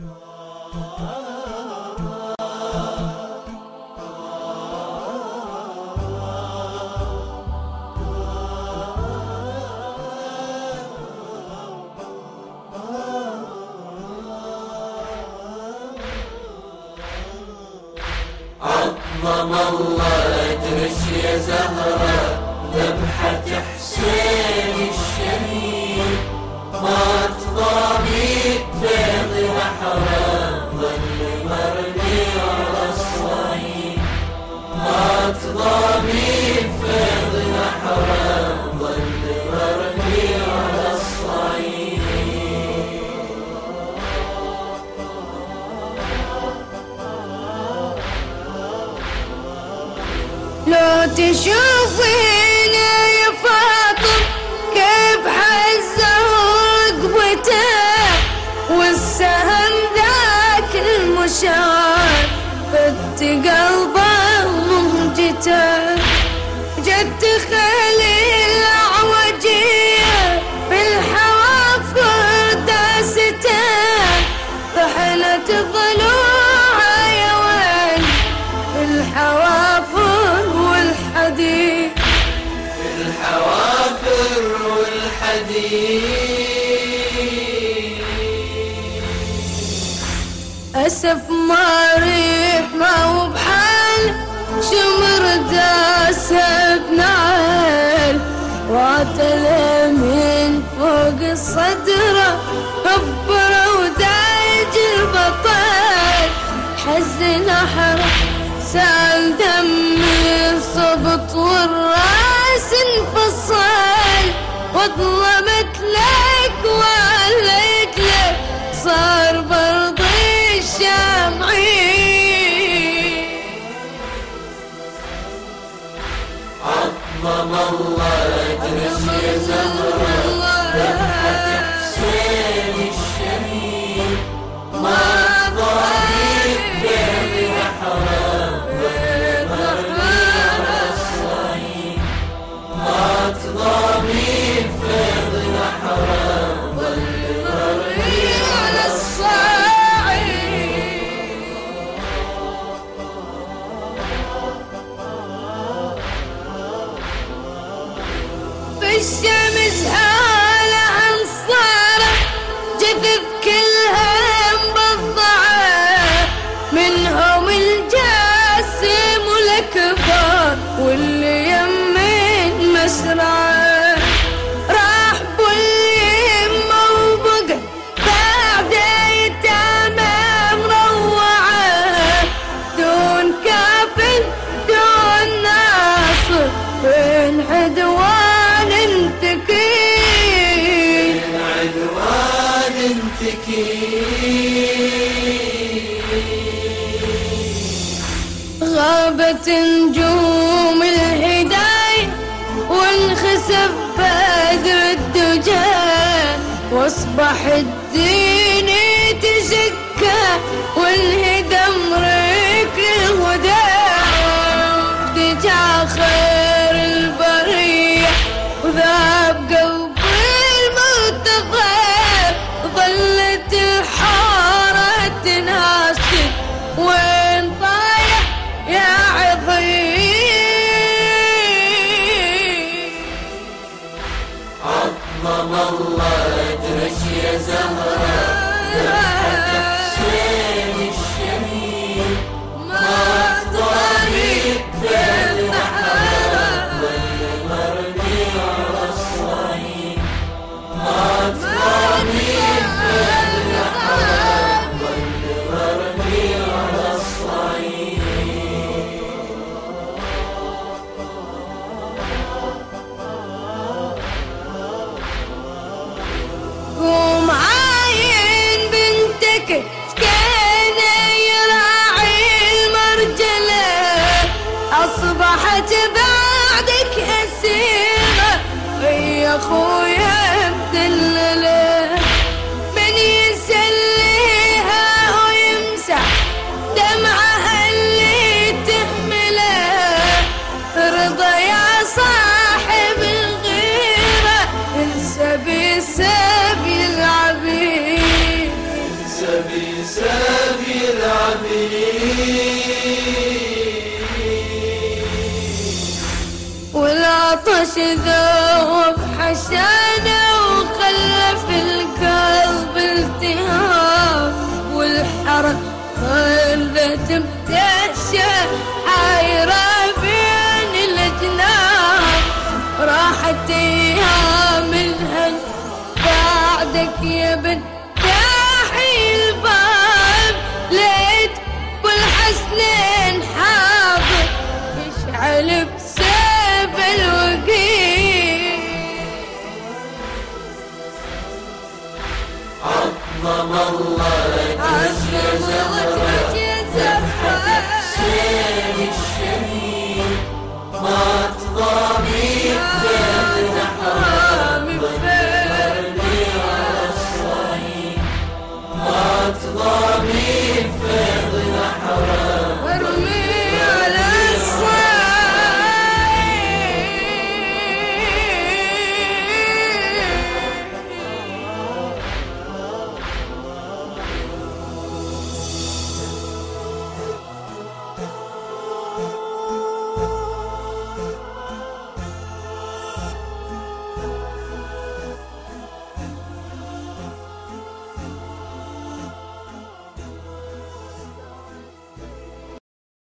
عظم الله ادرس يا زهرة ذبحة حسين الشهيد. لو تشوفين يا فاطم كيف حز رقبته والسهم ذاك المشار فت قلبه مهجته جت خليل عوجية بالحواف داسته فحلت ظلم أسف ما ريح ما وبحال شمر داس بنعال وعتلى من فوق الصدر هبر ودايج البطل. حزن أحرق سال عدوان انتكي من غابت نجوم الهداي وانخسف بدر الدجى واصبح الدين رحمم الله اجرش يا زهرة. سابي العبيد. العبيد والعطش ذوب حشانه وخلف القلب التهاب. والحرق خلت متشة حيران. كل حسنين حاضر. يشعل بسيف الوقيت عظم الله عظم الشهيد مات ضبيب